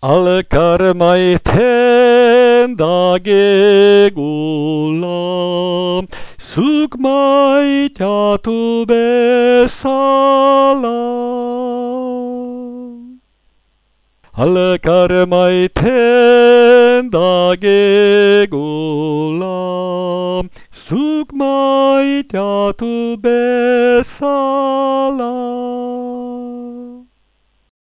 Alle karmai tenda gegula, sugmai tatu besala. Alle karmai tenda gegula, sugmai tatu besala.